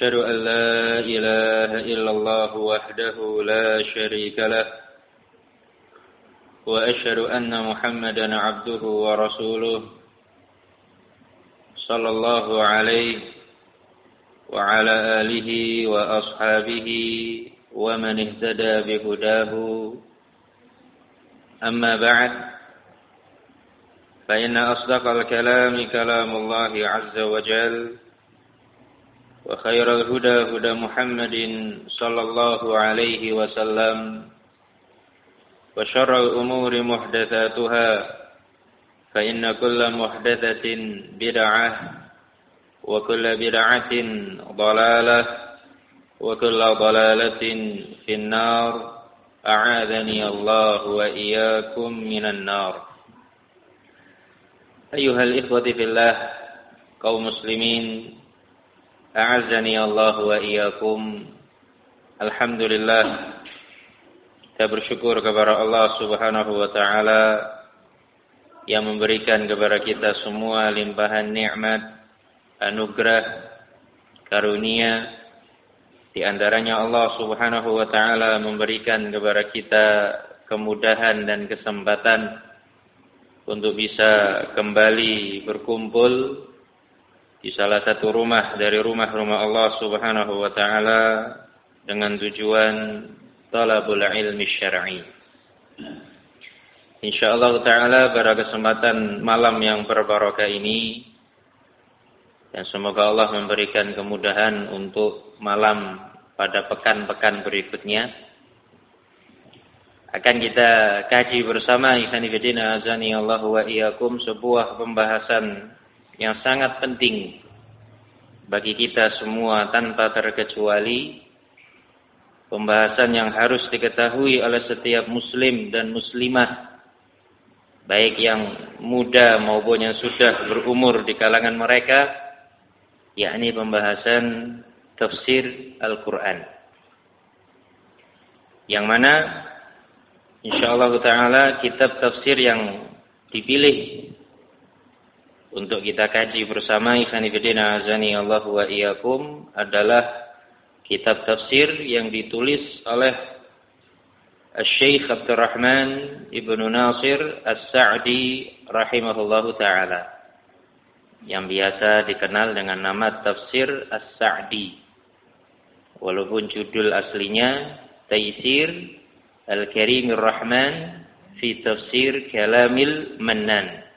أشهد أن لا إله إلا الله وحده لا شريك له وأشهد أن محمدا عبده ورسوله صلى الله عليه وعلى آله وأصحابه ومن اهتدى بهداه. أما بعد فإن أصدق الكلام كلام الله عز وجل. وخير الهدى هدى محمد صلى الله عليه وسلم وشر الأمور محدثاتها فإن كل محدثة بدعة وكل بدعة ضلالة وكل ضلالة في النار. أعاذني الله وإياكم من النار. أيها الإخوة في الله kaum muslimin أعزني الله وإياكم Alhamdulillah kita bersyukur kepada Allah Subhanahu wa taala yang memberikan kepada kita semua limpahan nikmat, anugerah, karunia di antaranya Allah Subhanahu wa taala memberikan kepada kita kemudahan dan kesempatan untuk bisa kembali berkumpul di salah satu rumah dari rumah-rumah Allah Subhanahu wa taala dengan tujuan talabul ilmi syar'i. Insyaallah taala pada kesempatan malam yang berbarokah ini dan semoga Allah memberikan kemudahan untuk malam pada pekan-pekan berikutnya akan kita kaji bersama ikhwan fillah azani Allah wa iyyakum sebuah pembahasan yang sangat penting bagi kita semua tanpa terkecuali pembahasan yang harus diketahui oleh setiap muslim dan muslimah baik yang muda maupun yang sudah berumur di kalangan mereka yakni pembahasan tafsir Al-Qur'an. Yang mana insyaallah taala kitab tafsir yang dipilih untuk kita kaji bersama ikhwan fillah azani Allah wa iyyakum adalah kitab tafsir yang ditulis oleh Syekh Abdurrahman Ibnu Nasir As-Sa'di rahimahullahu taala yang biasa dikenal dengan nama Tafsir As-Sa'di. Walaupun judul aslinya Taisir Al-Karimir Rahman fi Tafsir Kalamil Mannan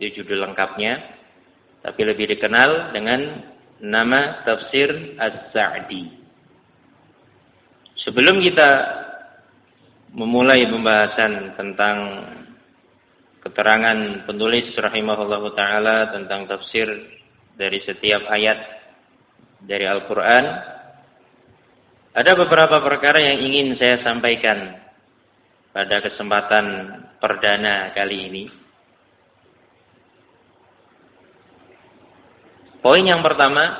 itu judul lengkapnya tapi lebih dikenal dengan nama tafsir As-Sa'di. Sebelum kita memulai pembahasan tentang keterangan penulis rahimahullah taala tentang tafsir dari setiap ayat dari Al-Qur'an, ada beberapa perkara yang ingin saya sampaikan pada kesempatan perdana kali ini. Poin yang pertama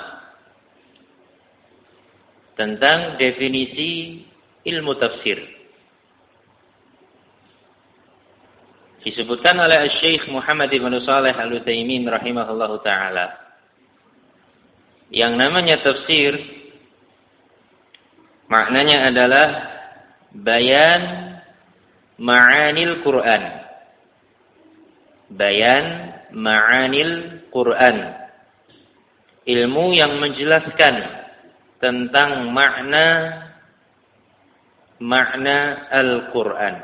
tentang definisi ilmu tafsir. Disebutkan oleh Syekh Muhammad Ibn Saleh Al-Utsaimin rahimahullahu taala. Yang namanya tafsir maknanya adalah bayan ma'anil Quran. Bayan ma'anil Quran ilmu yang menjelaskan tentang makna makna Al-Qur'an.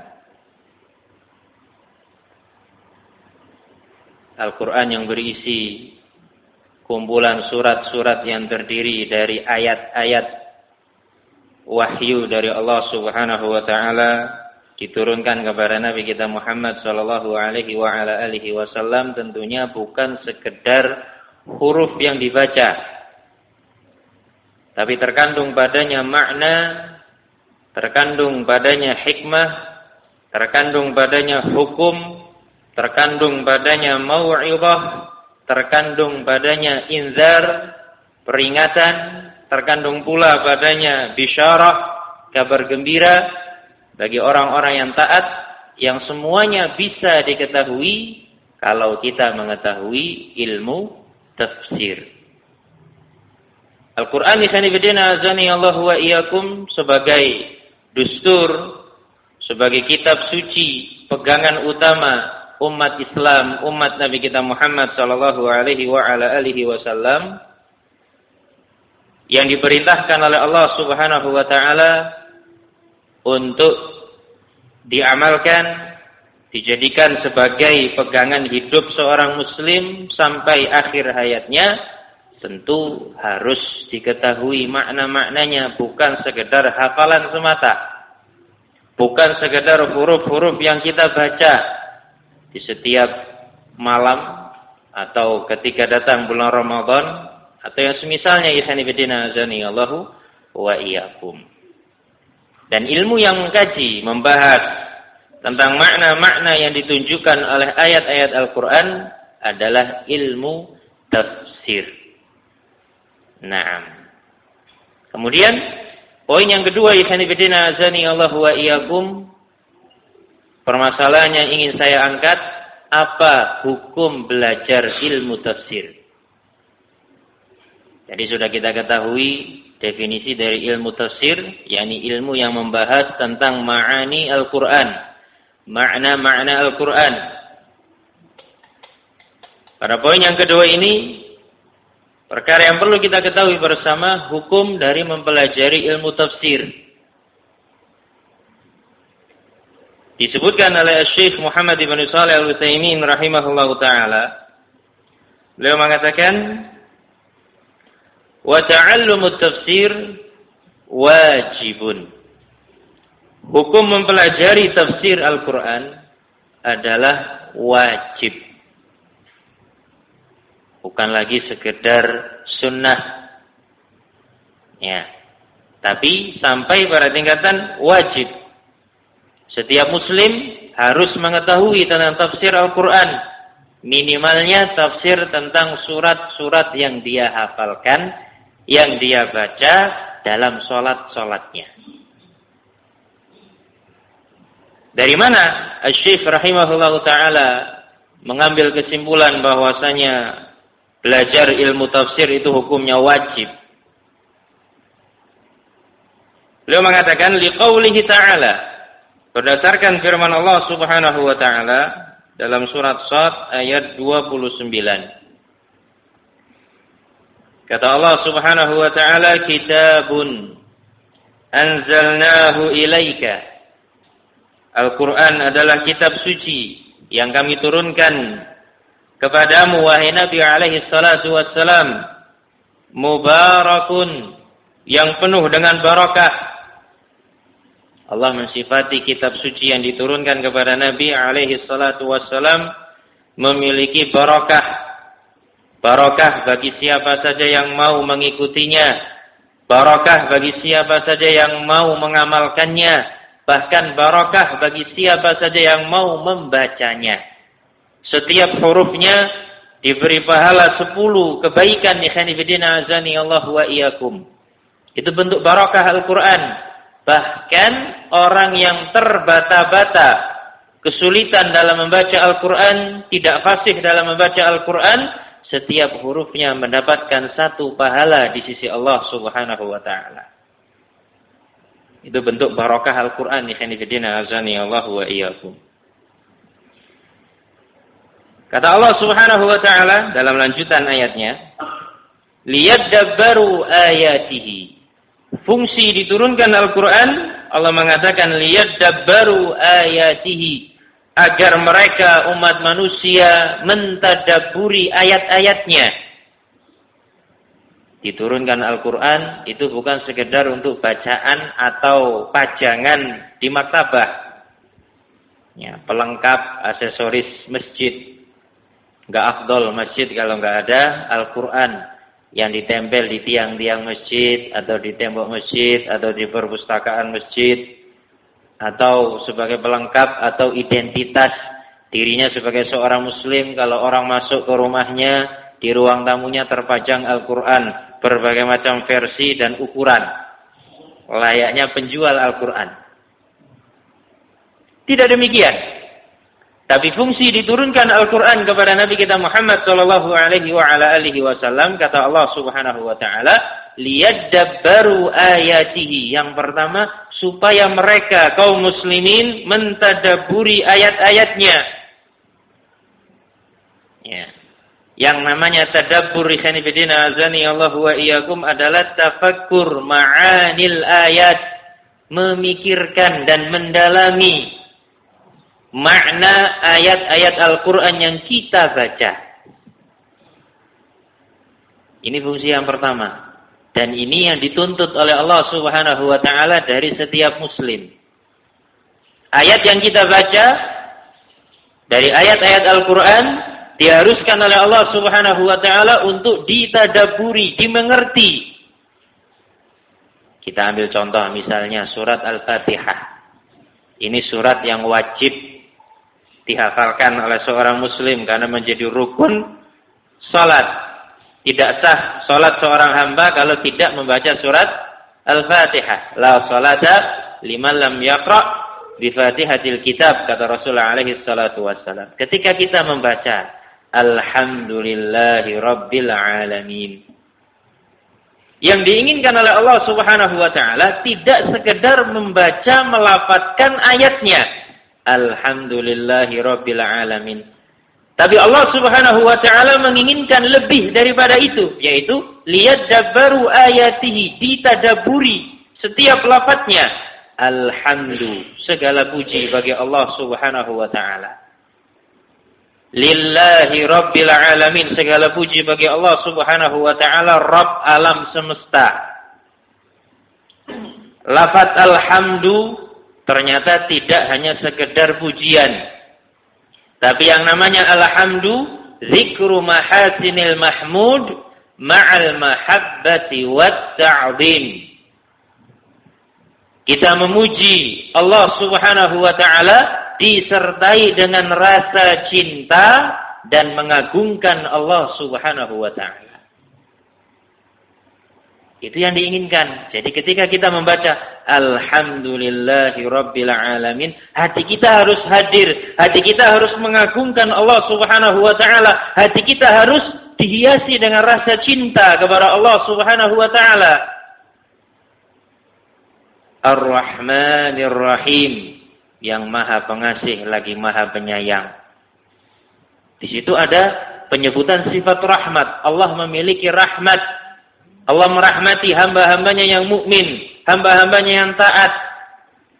Al-Qur'an yang berisi kumpulan surat-surat yang terdiri dari ayat-ayat wahyu dari Allah Subhanahu wa taala diturunkan kepada Nabi kita Muhammad sallallahu alaihi wa ala alihi wasallam tentunya bukan sekedar huruf yang dibaca. Tapi terkandung padanya makna terkandung padanya hikmah terkandung padanya hukum terkandung padanya mau'izah terkandung padanya inzar peringatan terkandung pula padanya bisyarah kabar gembira bagi orang-orang yang taat yang semuanya bisa diketahui kalau kita mengetahui ilmu tafsir. Al-Quran di sana bidina azani Allah wa iyakum sebagai dustur, sebagai kitab suci, pegangan utama umat Islam, umat Nabi kita Muhammad sallallahu alaihi wa ala alihi wasallam yang diperintahkan oleh Allah Subhanahu wa taala untuk diamalkan, dijadikan sebagai pegangan hidup seorang muslim sampai akhir hayatnya, tentu harus diketahui makna-maknanya bukan sekedar hafalan semata. Bukan sekedar huruf-huruf yang kita baca di setiap malam atau ketika datang bulan Ramadan atau yang semisalnya ihani bidina azani Allahu wa iyyakum. Dan ilmu yang mengkaji, membahas tentang makna-makna yang ditunjukkan oleh ayat-ayat Al-Quran adalah ilmu tafsir. Nah, kemudian poin yang kedua, Ikhwanifidina azani Allah wa iyakum, permasalahan yang ingin saya angkat, apa hukum belajar ilmu tafsir? Jadi sudah kita ketahui definisi dari ilmu tafsir, yakni ilmu yang membahas tentang ma'ani Al-Quran. Makna-makna Al-Quran. Pada poin yang kedua ini, perkara yang perlu kita ketahui bersama, hukum dari mempelajari ilmu tafsir. Disebutkan oleh Syekh Muhammad bin Salih Al-Utsaimin rahimahullahu taala. Beliau mengatakan, ta'allumut tafsir wajibun. Hukum mempelajari tafsir Al-Quran adalah wajib. Bukan lagi sekedar sunnah. Ya. Tapi sampai pada tingkatan wajib. Setiap muslim harus mengetahui tentang tafsir Al-Quran. Minimalnya tafsir tentang surat-surat yang dia hafalkan yang dia baca dalam sholat-sholatnya. Dari mana Syekh rahimahullah taala mengambil kesimpulan bahwasanya belajar ilmu tafsir itu hukumnya wajib. Beliau mengatakan liqaulihi ta'ala berdasarkan firman Allah Subhanahu wa taala dalam surat Sad ayat 29. Kata Allah Subhanahu wa taala, "Kitabun anzalnahu ilaika." Al-Qur'an adalah kitab suci yang kami turunkan kepadamu wahai Nabi alaihi salatu wassalam. Mubarakun yang penuh dengan barakah. Allah mensifati kitab suci yang diturunkan kepada Nabi alaihi salatu wassalam memiliki barakah Barokah bagi siapa saja yang mau mengikutinya. Barokah bagi siapa saja yang mau mengamalkannya. Bahkan barokah bagi siapa saja yang mau membacanya. Setiap hurufnya diberi pahala sepuluh kebaikan bidina azani Allah wa iyakum. Itu bentuk barokah Al-Quran. Bahkan orang yang terbata-bata kesulitan dalam membaca Al-Quran, tidak fasih dalam membaca Al-Quran, setiap hurufnya mendapatkan satu pahala di sisi Allah Subhanahu wa taala. Itu bentuk barokah Al-Qur'an ikhwanifidina azani Allah wa iyyakum. Kata Allah Subhanahu wa taala dalam lanjutan ayatnya, liyadabbaru ayatihi. Fungsi diturunkan Al-Qur'an Allah mengatakan liyadabbaru ayatihi agar mereka umat manusia mentadaburi ayat-ayatnya. Diturunkan Al-Quran itu bukan sekedar untuk bacaan atau pajangan di maktabah. Ya, pelengkap aksesoris masjid. Enggak afdol masjid kalau enggak ada Al-Qur'an yang ditempel di tiang-tiang masjid atau di tembok masjid atau di perpustakaan masjid atau sebagai pelengkap atau identitas dirinya sebagai seorang muslim kalau orang masuk ke rumahnya di ruang tamunya terpajang Al-Qur'an berbagai macam versi dan ukuran. Layaknya penjual Al-Qur'an. Tidak demikian. Tapi fungsi diturunkan Al-Quran kepada Nabi kita Muhammad Sallallahu Alaihi Wasallam kata Allah Subhanahu Wa Taala baru ayatihi. Yang pertama supaya mereka kaum muslimin mentadaburi ayat-ayatnya ya yang namanya tadabbur ikhani bidina azani Allah wa iyyakum adalah tafakkur ma'anil ayat memikirkan dan mendalami makna ayat-ayat Al-Quran yang kita baca. Ini fungsi yang pertama. Dan ini yang dituntut oleh Allah Subhanahu wa taala dari setiap muslim. Ayat yang kita baca dari ayat-ayat Al-Qur'an diharuskan oleh Allah Subhanahu wa taala untuk ditadaburi, dimengerti. Kita ambil contoh misalnya surat Al-Fatihah. Ini surat yang wajib dihafalkan oleh seorang muslim karena menjadi rukun salat. Tidak sah salat seorang hamba kalau tidak membaca surat Al-Fatihah. La salata liman lam yaqra bi Fatihatil kitab kata Rasulullah alaihi salatu wassalam. Ketika kita membaca Alhamdulillahi rabbil alamin. Yang diinginkan oleh Allah Subhanahu wa taala tidak sekedar membaca melafazkan ayatnya, Alhamdulillahi Rabbil Alamin. Tapi Allah Subhanahu wa taala menginginkan lebih daripada itu, yaitu lihat dabaru ayatihi, ditadaburi setiap lafadznya. Alhamdulillah, segala puji bagi Allah Subhanahu wa taala. Lillahi Rabbil Alamin, segala puji bagi Allah Subhanahu wa taala Rabb alam semesta. Lafaz alhamdu ternyata tidak hanya sekedar pujian. Tapi yang namanya alhamdu, zikru mahasinil mahmud ma'al mahabbati wat ta'zim. Kita memuji Allah Subhanahu wa taala disertai dengan rasa cinta dan mengagungkan Allah Subhanahu wa taala. Itu yang diinginkan. Jadi ketika kita membaca Alhamdulillahi Rabbil Alamin, hati kita harus hadir. Hati kita harus mengagungkan Allah Subhanahu wa taala. Hati kita harus dihiasi dengan rasa cinta kepada Allah Subhanahu wa taala. Ar-Rahmanir Rahim, yang Maha Pengasih lagi Maha Penyayang. Di situ ada penyebutan sifat rahmat. Allah memiliki rahmat Allah merahmati hamba-hambanya yang mukmin, hamba-hambanya yang taat.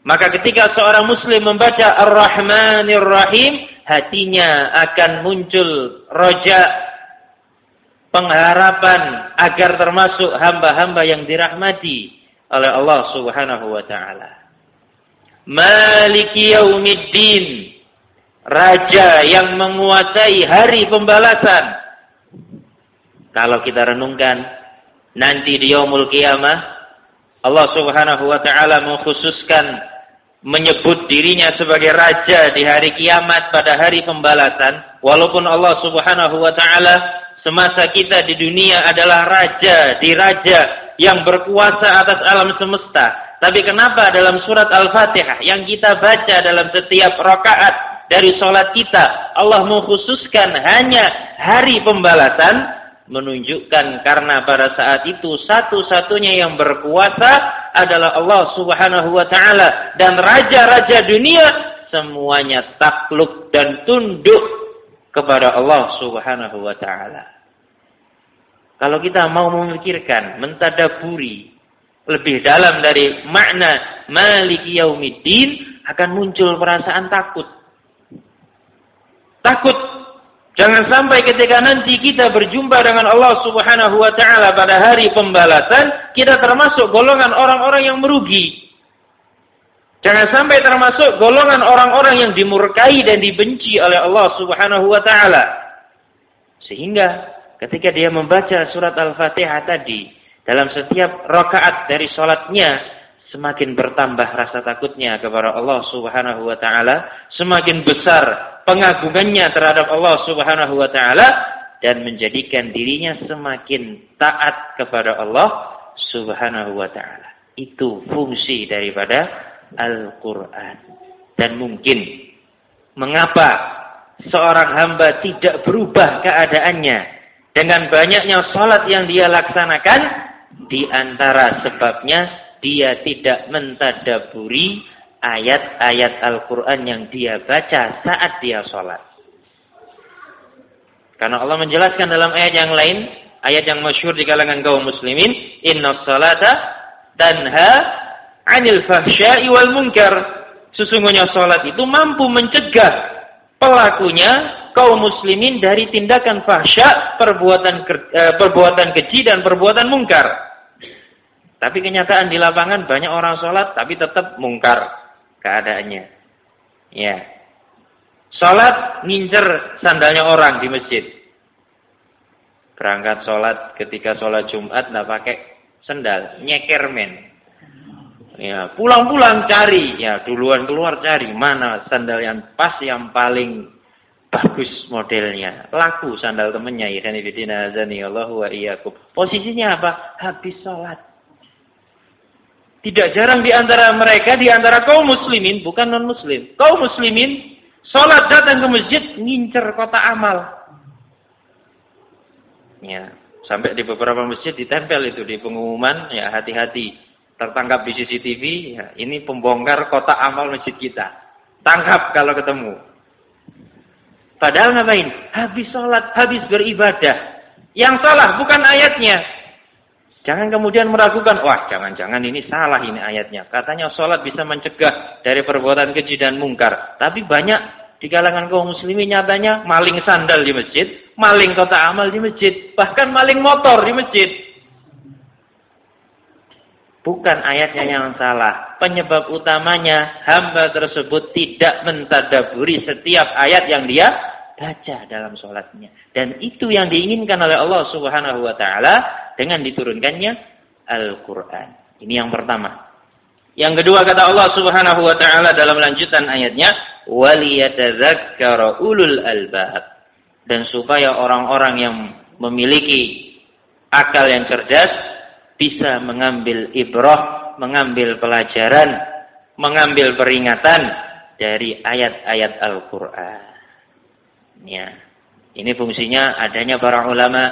Maka ketika seorang muslim membaca Ar-Rahmanir Rahim, hatinya akan muncul roja pengharapan agar termasuk hamba-hamba yang dirahmati oleh Allah Subhanahu wa taala. Maliki yaumiddin. Raja yang menguasai hari pembalasan. Kalau kita renungkan nanti di yaumul kiamah Allah Subhanahu wa taala mengkhususkan menyebut dirinya sebagai raja di hari kiamat pada hari pembalasan walaupun Allah Subhanahu wa taala semasa kita di dunia adalah raja di raja yang berkuasa atas alam semesta tapi kenapa dalam surat Al-Fatihah yang kita baca dalam setiap rakaat dari sholat kita Allah mengkhususkan hanya hari pembalasan menunjukkan karena pada saat itu satu-satunya yang berkuasa adalah Allah Subhanahu wa taala dan raja-raja dunia semuanya takluk dan tunduk kepada Allah Subhanahu wa taala. Kalau kita mau memikirkan, mentadaburi lebih dalam dari makna Maliki Yaumiddin akan muncul perasaan takut. Takut Jangan sampai ketika nanti kita berjumpa dengan Allah Subhanahu wa taala pada hari pembalasan, kita termasuk golongan orang-orang yang merugi. Jangan sampai termasuk golongan orang-orang yang dimurkai dan dibenci oleh Allah Subhanahu wa taala. Sehingga ketika dia membaca surat Al-Fatihah tadi dalam setiap rakaat dari sholatnya semakin bertambah rasa takutnya kepada Allah Subhanahu wa taala, semakin besar pengagungannya terhadap Allah Subhanahu wa taala dan menjadikan dirinya semakin taat kepada Allah Subhanahu wa taala. Itu fungsi daripada Al-Quran. Dan mungkin mengapa seorang hamba tidak berubah keadaannya dengan banyaknya sholat yang dia laksanakan di antara sebabnya dia tidak mentadaburi ayat-ayat Al-Quran yang dia baca saat dia sholat. Karena Allah menjelaskan dalam ayat yang lain, ayat yang masyhur di kalangan kaum muslimin, inna salata tanha anil fahsya'i wal munkar. Sesungguhnya salat itu mampu mencegah pelakunya kaum muslimin dari tindakan fahsya, perbuatan eh, perbuatan keji dan perbuatan mungkar. Tapi kenyataan di lapangan banyak orang sholat tapi tetap mungkar keadaannya. Ya. Sholat ngincer sandalnya orang di masjid. Berangkat sholat ketika sholat Jumat nggak pakai sandal, nyeker men. Ya, pulang-pulang cari, ya duluan keluar cari mana sandal yang pas yang paling bagus modelnya. Laku sandal temennya ya bidina azani Allah wa iyyakum. Posisinya apa? Habis sholat. Tidak jarang di antara mereka, di antara kaum muslimin, bukan non muslim. Kaum muslimin, sholat datang ke masjid, ngincer kota amal. Ya, sampai di beberapa masjid ditempel itu di pengumuman, ya hati-hati tertangkap di CCTV, ya, ini pembongkar kotak amal masjid kita. Tangkap kalau ketemu. Padahal ngapain? Habis sholat, habis beribadah. Yang salah bukan ayatnya. Jangan kemudian meragukan, wah jangan-jangan ini salah ini ayatnya. Katanya sholat bisa mencegah dari perbuatan keji dan mungkar. Tapi banyak di kalangan kaum muslimin nyatanya maling sandal di masjid, maling kotak amal di masjid, bahkan maling motor di masjid. Bukan ayatnya yang salah. Penyebab utamanya hamba tersebut tidak mentadaburi setiap ayat yang dia baca dalam sholatnya. Dan itu yang diinginkan oleh Allah Subhanahu wa taala dengan diturunkannya Al-Qur'an. Ini yang pertama. Yang kedua kata Allah Subhanahu wa taala dalam lanjutan ayatnya, "Waliyatadzakkara ulul albab." Dan supaya orang-orang yang memiliki akal yang cerdas bisa mengambil ibrah, mengambil pelajaran, mengambil peringatan dari ayat-ayat Al-Quran. Ya. Ini fungsinya adanya para ulama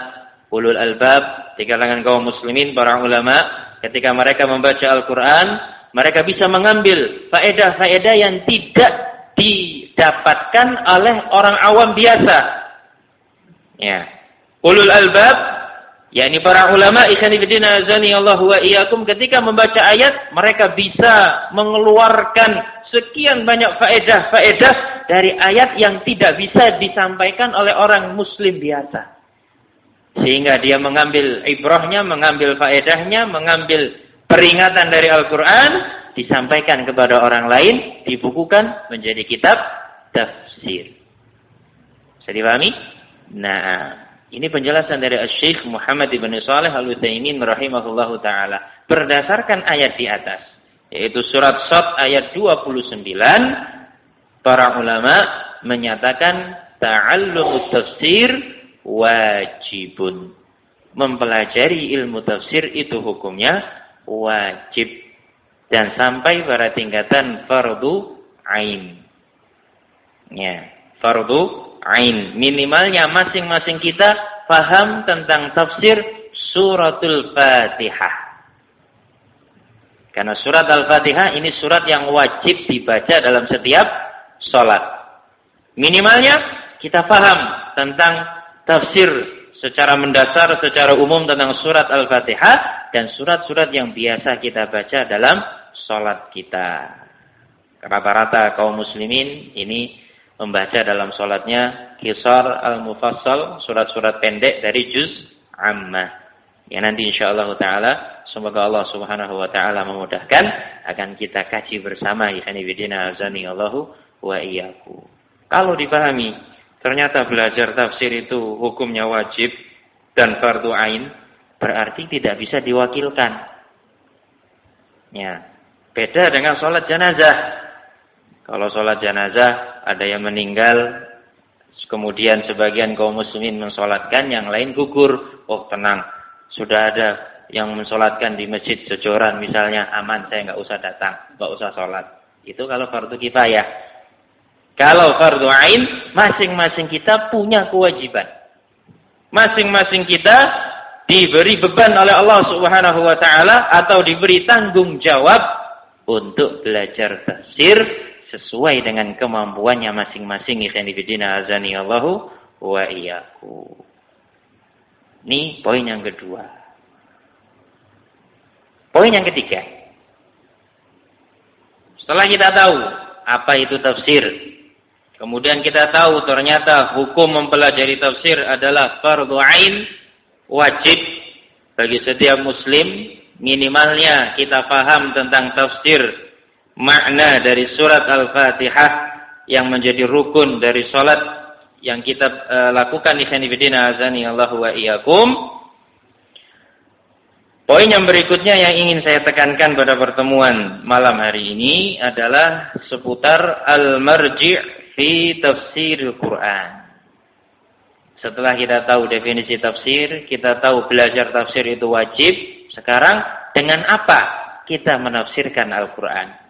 ulul albab di kalangan kaum muslimin para ulama ketika mereka membaca Al-Quran mereka bisa mengambil faedah-faedah yang tidak didapatkan oleh orang awam biasa. Ya. Ulul albab yakni para ulama ikhwanifidina azani Allah wa iyyakum ketika membaca ayat mereka bisa mengeluarkan sekian banyak faedah-faedah dari ayat yang tidak bisa disampaikan oleh orang muslim biasa. Sehingga dia mengambil ibrahnya, mengambil faedahnya, mengambil peringatan dari Al-Quran, disampaikan kepada orang lain, dibukukan menjadi kitab tafsir. Bisa dipahami? Nah, ini penjelasan dari Syekh Muhammad ibn Saleh Al-Utsaimin rahimahullahu taala. Berdasarkan ayat di atas yaitu surat Sad ayat 29 para ulama menyatakan ta'allum tafsir wajibun. Mempelajari ilmu tafsir itu hukumnya wajib. Dan sampai pada tingkatan fardu ain. Ya fardu ain. Minimalnya masing-masing kita paham tentang tafsir suratul Fatihah. Karena surat Al-Fatihah ini surat yang wajib dibaca dalam setiap sholat. Minimalnya kita paham tentang tafsir secara mendasar, secara umum tentang surat Al-Fatihah dan surat-surat yang biasa kita baca dalam sholat kita. Rata-rata kaum muslimin ini membaca dalam sholatnya kisar al-mufassal, surat-surat pendek dari juz ammah. Ya nanti insyaallah taala semoga Allah Subhanahu wa taala memudahkan akan kita kaji bersama ikhani bidina azani Allahu wa iyyaku. Kalau dipahami ternyata belajar tafsir itu hukumnya wajib dan fardu ain berarti tidak bisa diwakilkan. Ya. Beda dengan sholat jenazah. Kalau sholat jenazah ada yang meninggal kemudian sebagian kaum muslimin mensolatkan yang lain gugur. Oh tenang, sudah ada yang mensolatkan di masjid sejoran misalnya aman saya nggak usah datang nggak usah sholat itu kalau fardu kifayah. Kalau fardu ain masing-masing kita punya kewajiban. Masing-masing kita diberi beban oleh Allah Subhanahu wa taala atau diberi tanggung jawab untuk belajar tafsir sesuai dengan kemampuannya masing-masing ikhwan fillah azani Allahu wa iyyakum ini poin yang kedua. Poin yang ketiga. Setelah kita tahu apa itu tafsir, kemudian kita tahu ternyata hukum mempelajari tafsir adalah fardu ain, wajib bagi setiap muslim, minimalnya kita paham tentang tafsir makna dari surat Al-Fatihah yang menjadi rukun dari salat yang kita uh, lakukan di Sanifidina azani Allah wa iyyakum. Poin yang berikutnya yang ingin saya tekankan pada pertemuan malam hari ini adalah seputar al-marji' fi tafsir Al-Quran. Setelah kita tahu definisi tafsir, kita tahu belajar tafsir itu wajib, sekarang dengan apa kita menafsirkan Al-Quran?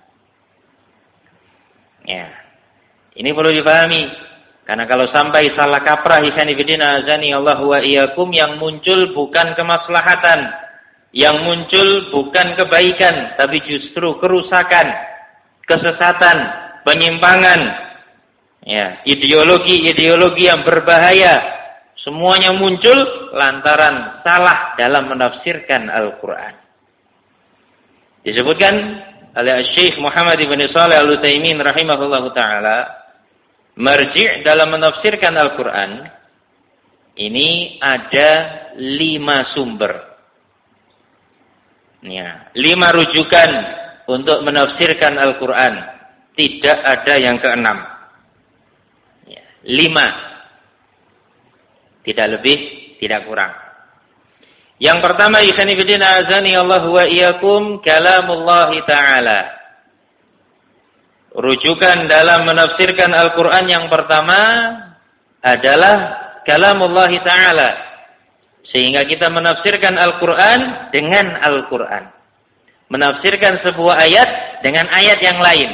Ya, ini perlu dipahami. Karena kalau sampai salah kaprah ikhwan fillah azani Allah wa iyyakum yang muncul bukan kemaslahatan, yang muncul bukan kebaikan, tapi justru kerusakan, kesesatan, penyimpangan, ya, ideologi-ideologi yang berbahaya. Semuanya muncul lantaran salah dalam menafsirkan Al-Qur'an. Disebutkan oleh Syekh Muhammad bin Shalih Al-Utsaimin rahimahullahu taala Marji' dalam menafsirkan Al-Quran ini ada lima sumber. Ya, lima rujukan untuk menafsirkan Al-Quran. Tidak ada yang keenam. Ya, lima. Tidak lebih, tidak kurang. Yang pertama, Isanifidina azani Allah wa iyakum kalamullahi ta'ala rujukan dalam menafsirkan Al-Quran yang pertama adalah kalamullah ta'ala. Sehingga kita menafsirkan Al-Quran dengan Al-Quran. Menafsirkan sebuah ayat dengan ayat yang lain.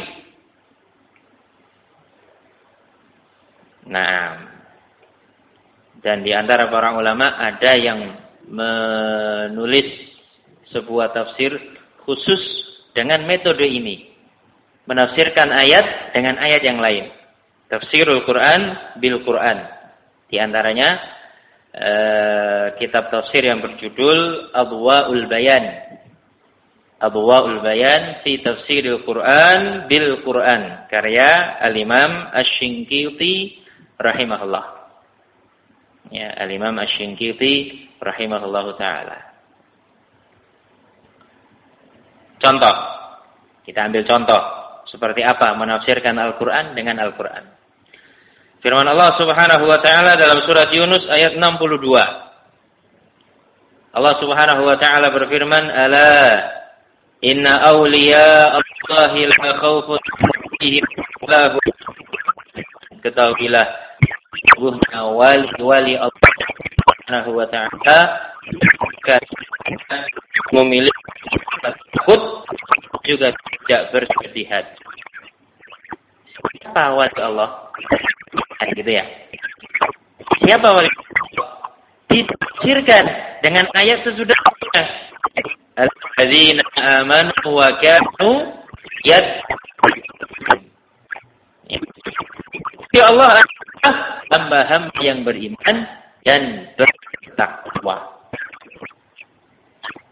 Nah, dan di antara para ulama ada yang menulis sebuah tafsir khusus dengan metode ini menafsirkan ayat dengan ayat yang lain. Tafsirul Quran bil Quran. Di antaranya uh, kitab tafsir yang berjudul Abwaul Bayan. Abwaul Bayan fi tafsiril Quran bil Quran. Karya Al-Imam Asy-Syinkiti rahimahullah. Ya, Al-Imam Asy-Syinkiti rahimahullah taala. Contoh. Kita ambil contoh seperti apa menafsirkan Al-Quran dengan Al-Quran. Firman Allah subhanahu wa ta'ala dalam surat Yunus ayat 62. Allah subhanahu wa ta'ala berfirman, Ala inna awliya Allahi la khawfun alaihim lahu. Ketahuilah, wali-wali Allah subhanahu wa ta'ala memiliki takut juga tidak bersedih hati. Siapa wali Allah? Kan gitu ya. Siapa wali Ditafsirkan dengan ayat sesudahnya. Al-ladzina amanu wa kanu yad Ya Allah adalah hamba-hamba yang beriman dan bertakwa.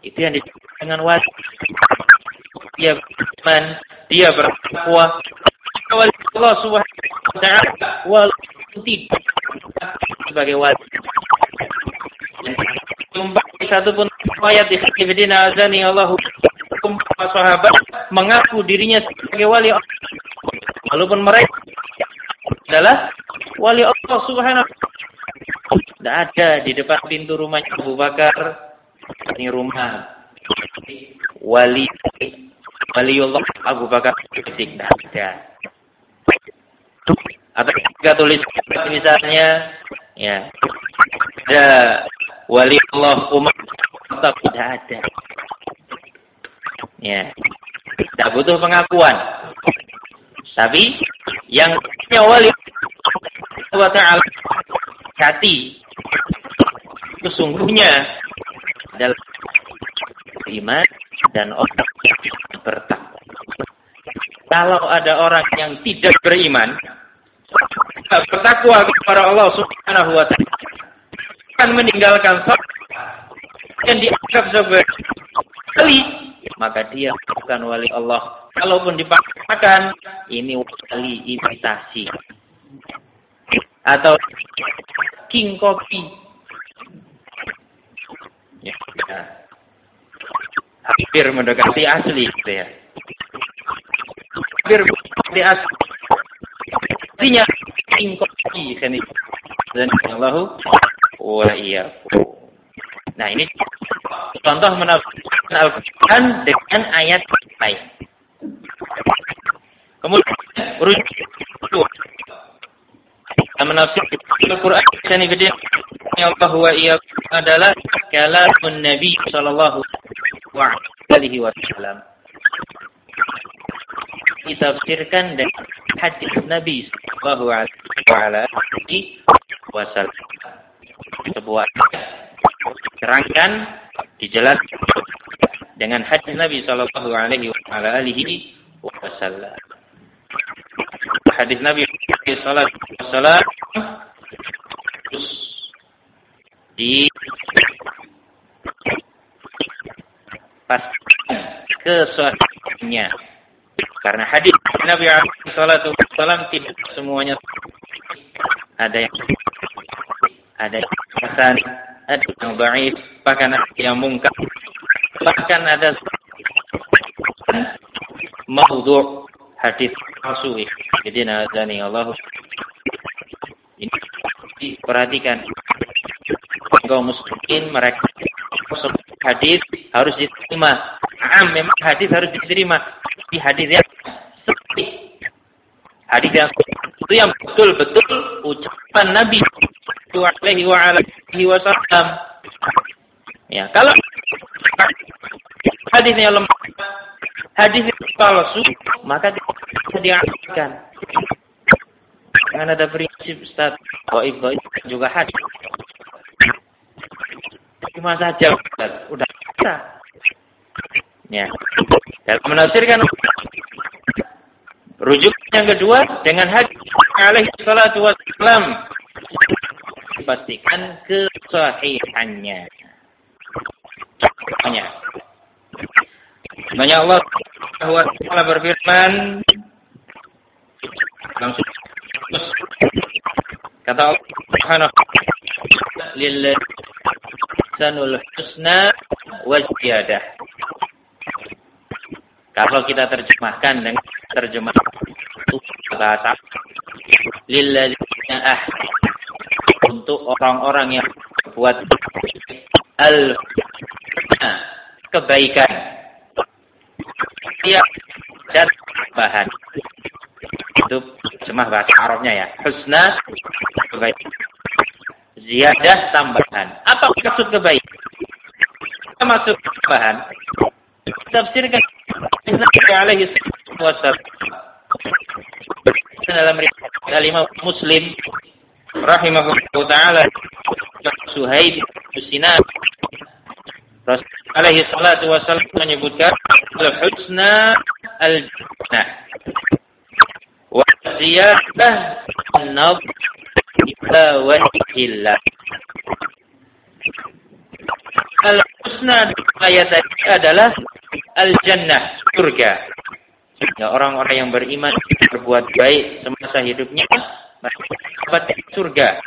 Itu yang disebut dengan wali. Dia beriman, dia bertakwa, wali Allah Subhanahu wa taala walaupun tidak sebagai wali. Jumpai satu pun ayat di Hifdina azani Allah sahabat mengaku dirinya sebagai wali Allah. Walaupun mereka adalah wali Allah subhanahu Tidak ada di depan pintu rumahnya Abu Bakar. Ini rumah wali waliullah Abu Bakar. Tidak ada. Atau kita tulis misalnya ya ada wali Allah Umar tidak ada. Ya. Tidak butuh pengakuan. Tapi yang wali Allah Ta'ala hati sesungguhnya adalah iman dan otak yang bertakwa. Kalau ada orang yang tidak beriman, bertakwa kepada Allah Subhanahu wa taala akan meninggalkan yang dianggap sebagai wali, maka dia bukan wali Allah. Kalaupun dipaksakan, ini wali imitasi. Atau king kopi. Ya, ya. Hampir mendekati asli gitu ya. Hampir mendekati asli. Artinya king kopi kan Dan Allah wa iyyakum. Nah, ini contoh menafsirkan Al-Qur'an dengan ayat lain. Kemudian rujuk. Menafsirkan Al-Qur'an ini gede Allah wa iyyakum adalah kalamun Nabi sallallahu alaihi wasallam. Ditafsirkan dengan hadis Nabi sallallahu alaihi wasallam sebuah terangkan dijelaskan dengan hadis Nabi Shallallahu Alaihi Wasallam. Hadis Nabi Shallallahu Alaihi Wasallam di pastikan kesuatannya karena hadis Nabi Alaihi Wasallam tidak semuanya ada yang ada yang hasan, ada yang baik, bahkan ada yang mungkar, bahkan ada maudhu hadis palsu. Jadi nazani Allah ini diperhatikan kaum muslimin mereka hadis harus diterima. Am, memang hadis harus diterima. Di hadis yang seperti hadis yang itu yang betul-betul ucapan Nabi alaihi wa wasallam. Ya, kalau hadisnya lemah, hadis itu palsu, maka bisa diartikan. Jangan ada prinsip Ustaz, goib juga hadis. Cuma saja Ustaz, udah bisa. Ya. Dalam menafsirkan rujuk yang kedua dengan hadis alaihi salatu wassalam dipastikan kesahihannya. Contohnya, Banyak Allah bahwa Allah berfirman langsung kata Allah Subhanahu lil sanul husna wa ziyadah. Kalau kita terjemahkan dengan terjemah bahasa lilladzina ahsanu untuk orang-orang yang buat al kebaikan. Ya dan bahan. Itu semah bahasa Arabnya ya. Husna kebaikan. Ziyadah tambahan. Apa maksud kebaikan? Apa maksud tambahan? Tafsirkan alaihi wasallam dalam riwayat Muslim rahimahullah taala Suhaib Sinan Rasul alaihi salatu wasallam menyebutkan al-husna al-jannah wa ziyadah an-nadh ila wajhillah Al-husna ayat tadi adalah al-jannah surga. Ya, orang-orang yang beriman berbuat baik semasa hidupnya dapat surga.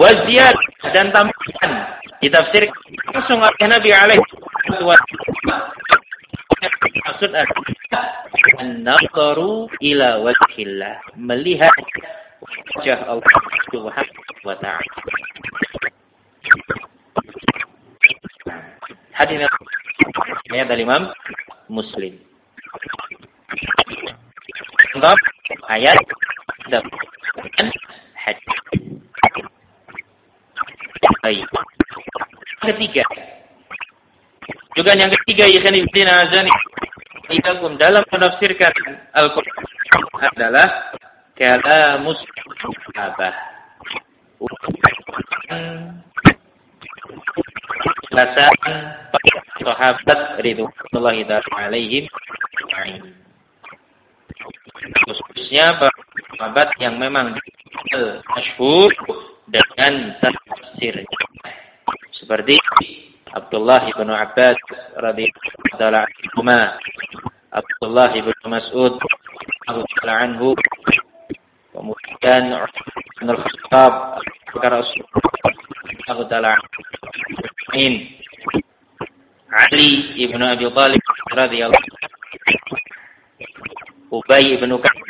Waziat dan tambahan. Ditafsir langsung oleh Nabi alaihi maksud an-nazaru ila wajhillah. Melihat wajah Allah Subhanahu wa taala. Hadis ayat dari Imam Muslim contoh ayat. Dan hadis baik. Ketiga. Juga yang ketiga ikhwan fillah azani. Ilakum dalam menafsirkan Al-Qur'an adalah kalamus sahabah. Perasaan sahabat ridwanullahi alaihim khususnya sahabat yang memang masyhur dengan tafsirnya seperti Abdullah bin Abbas radhiyallahu anhu, Abdullah bin Mas'ud radhiyallahu anhu, kemudian bin Khattab, Rasulullah Ali ibnu Abi Thalib radhiyallahu Ubay ibnu Ka'ab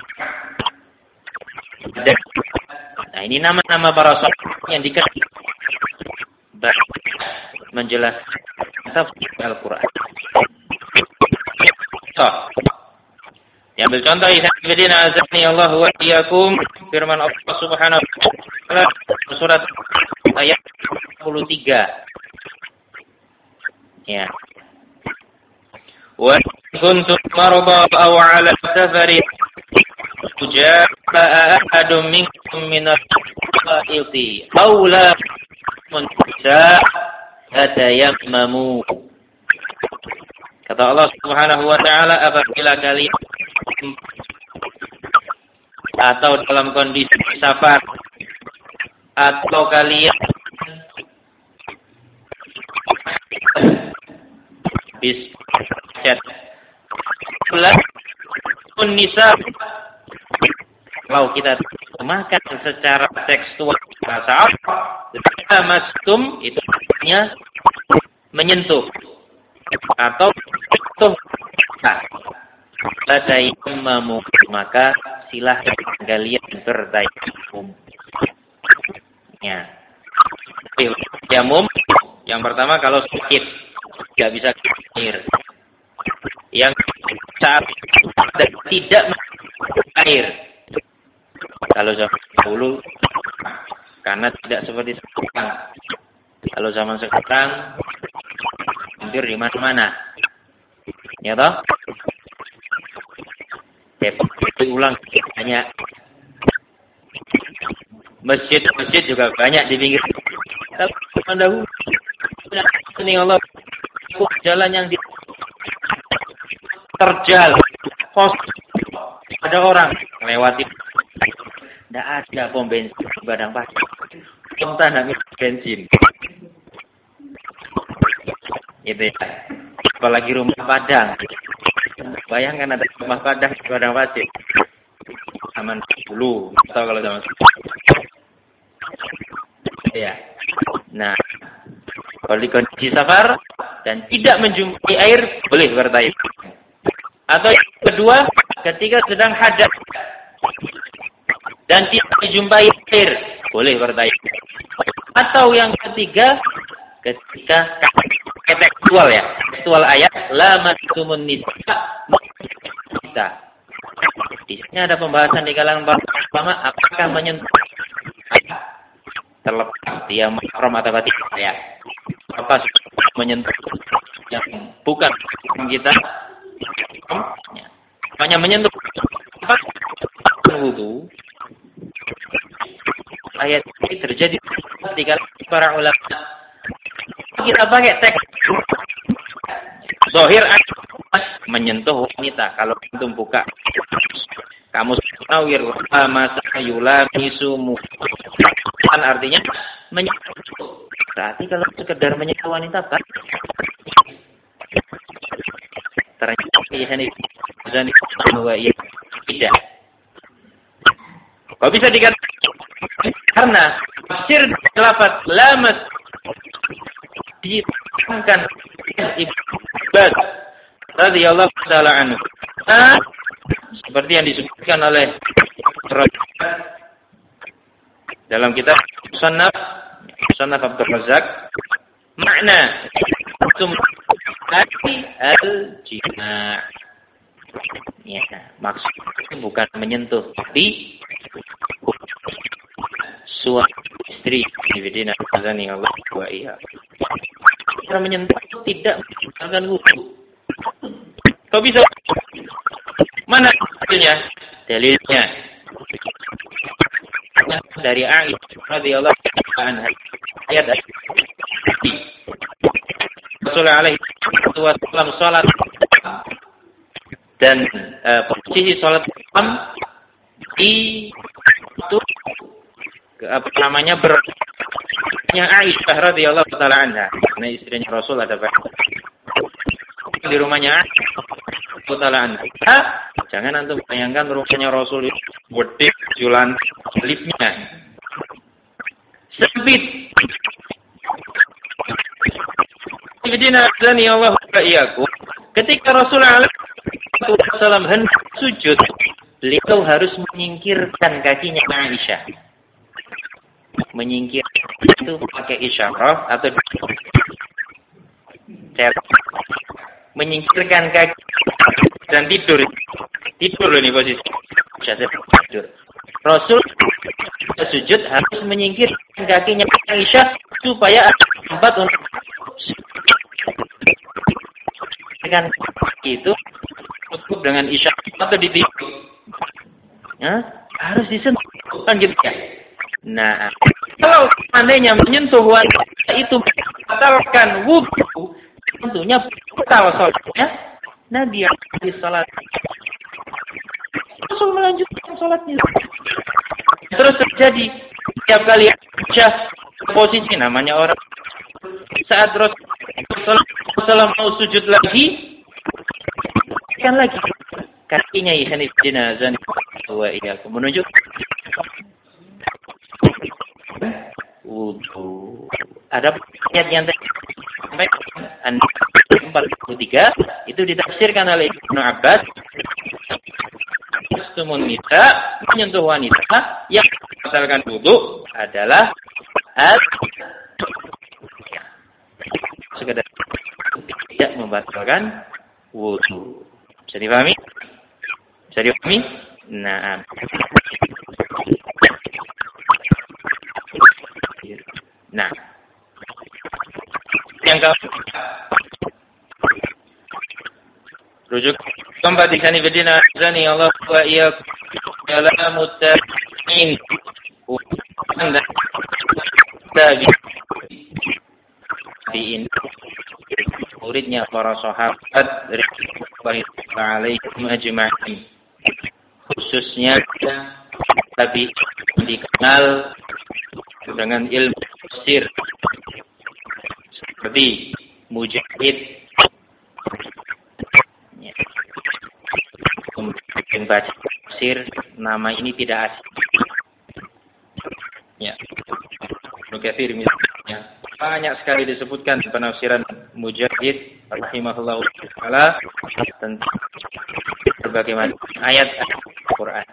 Nah ini nama-nama para sahabat yang dikenal menjelaskan tafsir Al-Quran. So, ambil contoh Ibn azani Allah wa iyyakum firman Allah Subhanahu wa taala surat ayat 23. Ya. Wa kuntum marada aw ala safari jaa ahadun minkum min al-qaiti aw la fatayammamu. Kata Allah Subhanahu wa taala apabila kalian atau dalam kondisi safar atau kalian nisa kalau kita makan secara tekstual bahasa Ketika mastum itu artinya menyentuh atau menyentuh Latayammamu maka silahkan kalian bertayamum. Ya. Tayamum yang pertama kalau sakit tidak bisa air. Yang saat tidak air. Kalau dahulu karena tidak seperti sekarang. Kalau zaman sekarang hampir di mana-mana. Ya toh? itu ulang banyak. Masjid-masjid juga banyak di pinggir. Tapi dahulu ini Allah jalan yang di terjal pos ada orang melewati tidak ada pom bensin di Padang Pasir spontan habis bensin. Gitu ya. Apalagi rumah Padang. Bayangkan ada rumah Padang di Padang Pasir. Zaman dulu, atau kalau zaman Ya. Nah, kalau di kondisi safar dan tidak menjumpai air, boleh bertayam. Atau yang kedua, ketika sedang hadas dan tidak dijumpai air, boleh bertayam. Atau yang ketiga, ketika tekstual ya, tekstual ayat la masumun nisa kita. Di ada pembahasan di kalangan para ulama apakah menyentuh terlepas dia mahram atau tidak ya. Apa menyentuh yang bukan kita hanya menyentuh. Wudhu ayat ini terjadi ketika para ulama kita pakai teks. Zohir menyentuh wanita. Kalau itu buka kamu nawir masa yula misumu kan artinya menyentuh. Berarti kalau sekedar menyentuh wanita kan ternyata zani bahwa ia tidak kok bisa dikatakan karena tafsir lafaz lamas di diterangkan Ibn radhiyallahu taala anhu. Nah, seperti yang disebutkan oleh dalam kitab Musannaf Musannaf Abdul Razak makna al-jima' ya. Maksudnya bukan menyentuh tapi suami istri. Ibidina Azani Allah wa iya cara menyentuh tidak akan wudhu. Kau bisa mana hasilnya dalilnya. Dari Aisyah radhiyallahu anha. Ayat Rasulullah alaihi wasallam salat dan uh, posisi salat imam di itu apa namanya ber nya Aisyah radhiyallahu taala anha. Nah, istrinya Rasul ada di rumahnya Aisyah taala anha. Jangan antum bayangkan rumahnya Rasul itu gede jualan liftnya. Sempit. Ibadina azani Allah wa Ketika Rasulullah SAW hendak sujud, beliau harus menyingkirkan kakinya Aisyah. Menyingkir itu pakai isyarah atau menyingkirkan kaki dan tidur. Tidur ini posisi. Tidur. Rasul sujud harus menyingkirkan kakinya Aisyah supaya tempat untuk dengan itu cukup dengan isyarat atau ditipu. Ya, harus disentuh kan gitu ya. Nah, kalau seandainya menyentuh wanita itu membatalkan wudhu, tentunya batal sholatnya. Nabi alaihi salat Rasul melanjutkan sholatnya. Terus terjadi setiap kali Aisyah posisi namanya orang saat Rasulullah mau sujud lagi kan lagi. Kakinya ihsan ibdina zan wa iyyakum. Menuju wudhu. Ada ayat yang sampai 43 itu ditafsirkan oleh Ibnu Abbas. Sumun nisa menyentuh wanita yang membatalkan wudhu adalah al sekedar tidak membatalkan wudhu. Bisa dipahami? Bisa dipahami? Nah. Nah. Yang keempat. Rujuk keempat di sini bedina zani Allah wa iya dalam muttaqin. Anda tabi di ini muridnya para sahabat alaihim ajma'in. Khususnya tapi dikenal dengan ilmu tafsir seperti Mujahid. Ya. kemudian baca tafsir nama ini tidak asing ya. Nukafir misalnya. Banyak sekali disebutkan penafsiran Mujahid rahimahullah taala tentang berbagai macam ayat Al-Qur'an.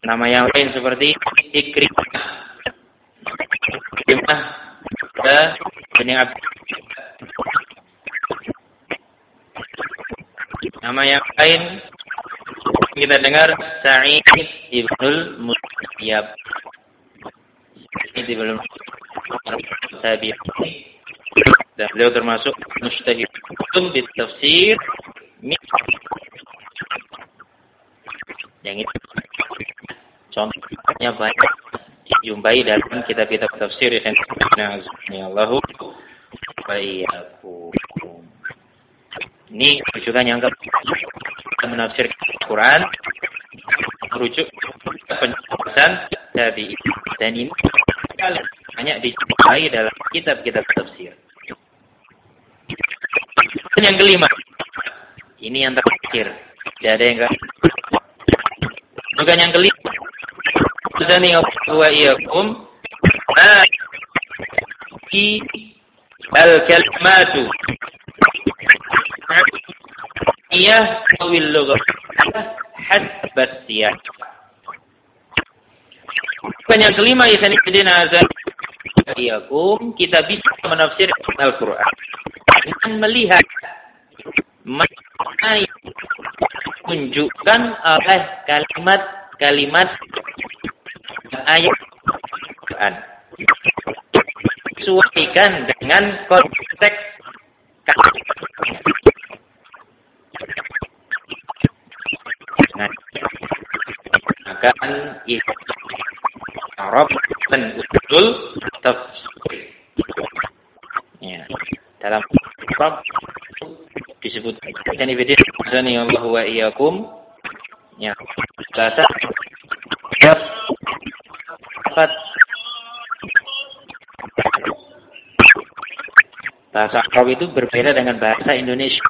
Nama yang lain seperti Ikrimah, Ikrimah, bin Nama yang lain kita dengar Sa'id ibnul Musayyab. Sa'id ibnul tabi'in dan beliau termasuk di tafsir yang itu contohnya banyak dijumpai dalam kitab-kitab tafsir yang Allahu bayakum. Ini rujukan yang keempat menafsir Quran merujuk penjelasan dari dan ini banyak dijumpai dalam kitab-kitab tafsir. Dan yang kelima, ini yang terakhir. Tidak ada yang enggak. Bukan yang kelima. Zani wa iyyakum di al-kalimatu iya awil lughah hasbat siyaq. yang kelima ya sanidina azan iyakum kita bisa menafsirkan Al-Qur'an dengan melihat mana yang tunjukkan oleh kalimat-kalimat ayat Quran. Sesuaikan dengan konteks nah, maka Arab dan usul. Ya. Dalam Arab disebut ini bidin Allah wa iyyakum ya. Bahasa dapat bahasa Arab itu berbeda dengan bahasa Indonesia